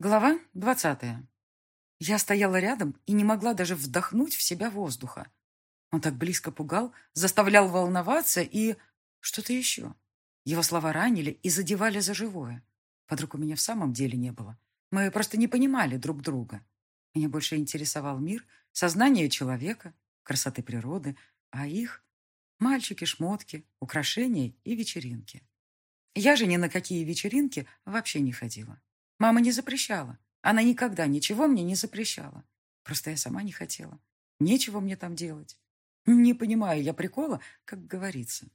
Глава двадцатая. Я стояла рядом и не могла даже вдохнуть в себя воздуха. Он так близко пугал, заставлял волноваться и... что-то еще. Его слова ранили и задевали за живое. Подруг у меня в самом деле не было. Мы просто не понимали друг друга. Меня больше интересовал мир, сознание человека, красоты природы, а их — мальчики, шмотки, украшения и вечеринки. Я же ни на какие вечеринки вообще не ходила. Мама не запрещала. Она никогда ничего мне не запрещала. Просто я сама не хотела. Нечего мне там делать. Не понимаю я прикола, как говорится.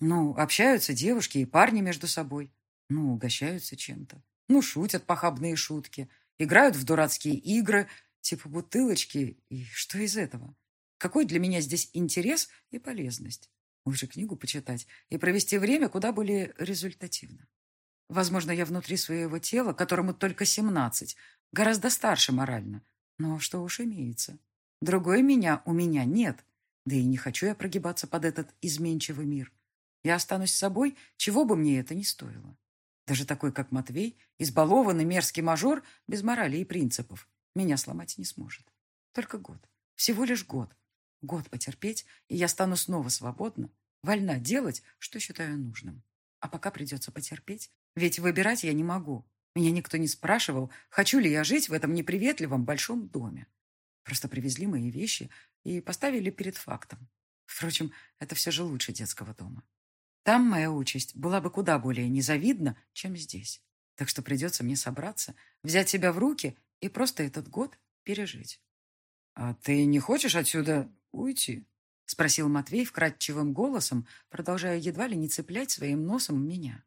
Ну, общаются девушки и парни между собой. Ну, угощаются чем-то. Ну, шутят похабные шутки. Играют в дурацкие игры, типа бутылочки. И что из этого? Какой для меня здесь интерес и полезность? Лучше книгу почитать и провести время куда более результативно. Возможно, я внутри своего тела, которому только семнадцать, гораздо старше морально. Но что уж имеется. Другой меня у меня нет. Да и не хочу я прогибаться под этот изменчивый мир. Я останусь собой, чего бы мне это ни стоило. Даже такой, как Матвей, избалованный мерзкий мажор, без морали и принципов, меня сломать не сможет. Только год. Всего лишь год. Год потерпеть, и я стану снова свободна, вольна делать, что считаю нужным. А пока придется потерпеть, ведь выбирать я не могу. Меня никто не спрашивал, хочу ли я жить в этом неприветливом большом доме. Просто привезли мои вещи и поставили перед фактом. Впрочем, это все же лучше детского дома. Там моя участь была бы куда более незавидна, чем здесь. Так что придется мне собраться, взять себя в руки и просто этот год пережить. «А ты не хочешь отсюда уйти?» — спросил Матвей вкрадчивым голосом, продолжая едва ли не цеплять своим носом меня.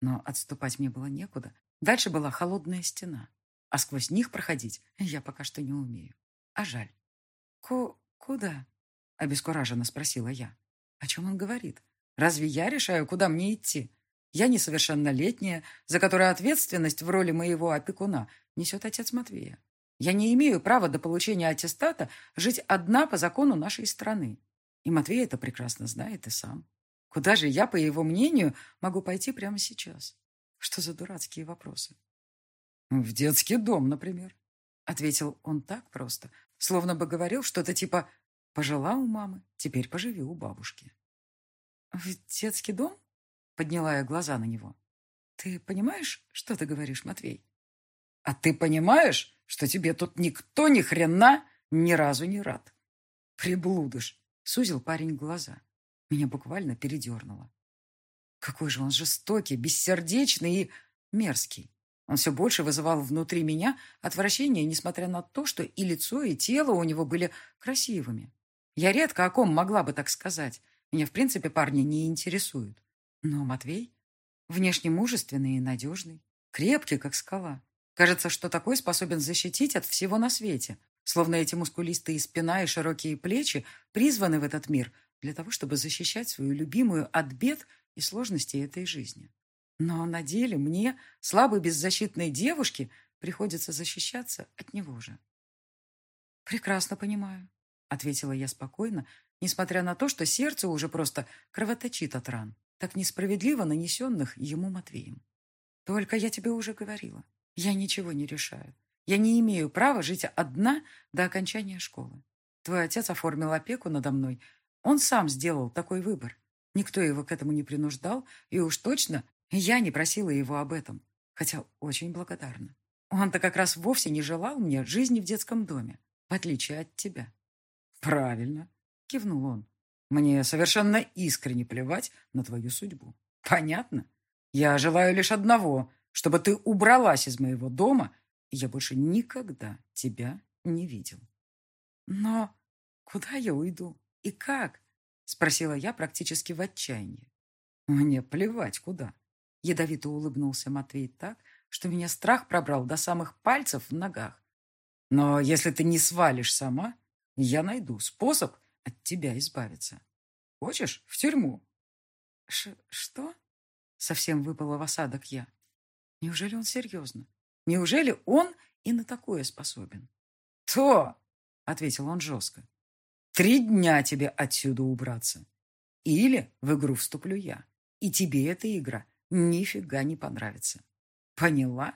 Но отступать мне было некуда. Дальше была холодная стена. А сквозь них проходить я пока что не умею. А жаль. «Ку... куда?» — обескураженно спросила я. «О чем он говорит? Разве я решаю, куда мне идти? Я несовершеннолетняя, за которой ответственность в роли моего опекуна несет отец Матвея. Я не имею права до получения аттестата жить одна по закону нашей страны. И Матвей это прекрасно знает и сам. Куда же я, по его мнению, могу пойти прямо сейчас? Что за дурацкие вопросы? В детский дом, например, ответил он так просто, словно бы говорил что-то типа «пожила у мамы, теперь поживи у бабушки». «В детский дом?» — подняла я глаза на него. «Ты понимаешь, что ты говоришь, Матвей?» «А ты понимаешь, что тебе тут никто ни хрена ни разу не рад?» «Приблудыш!» — сузил парень глаза. Меня буквально передернуло. Какой же он жестокий, бессердечный и мерзкий. Он все больше вызывал внутри меня отвращение, несмотря на то, что и лицо, и тело у него были красивыми. Я редко о ком могла бы так сказать. Меня, в принципе, парни не интересуют. Но Матвей внешне мужественный и надежный, крепкий, как скала. Кажется, что такой способен защитить от всего на свете, словно эти мускулистые спина и широкие плечи призваны в этот мир для того, чтобы защищать свою любимую от бед и сложностей этой жизни. Но на деле мне, слабой беззащитной девушке, приходится защищаться от него же. «Прекрасно понимаю», — ответила я спокойно, несмотря на то, что сердце уже просто кровоточит от ран, так несправедливо нанесенных ему Матвеем. «Только я тебе уже говорила, я ничего не решаю. Я не имею права жить одна до окончания школы. Твой отец оформил опеку надо мной. Он сам сделал такой выбор. Никто его к этому не принуждал, и уж точно я не просила его об этом, хотя очень благодарна. Он-то как раз вовсе не желал мне жизни в детском доме, в отличие от тебя. Правильно, кивнул он. Мне совершенно искренне плевать на твою судьбу. Понятно? Я желаю лишь одного, чтобы ты убралась из моего дома, и я больше никогда тебя не видел. Но куда я уйду? И как? Спросила я практически в отчаянии. Мне плевать куда. Ядовито улыбнулся Матвей так, что меня страх пробрал до самых пальцев в ногах. Но если ты не свалишь сама, я найду способ от тебя избавиться. Хочешь в тюрьму? Ш что? Совсем выпала в осадок я. Неужели он серьезно? Неужели он и на такое способен? То, ответил он жестко. Три дня тебе отсюда убраться. Или в игру вступлю я. И тебе эта игра нифига не понравится. Поняла?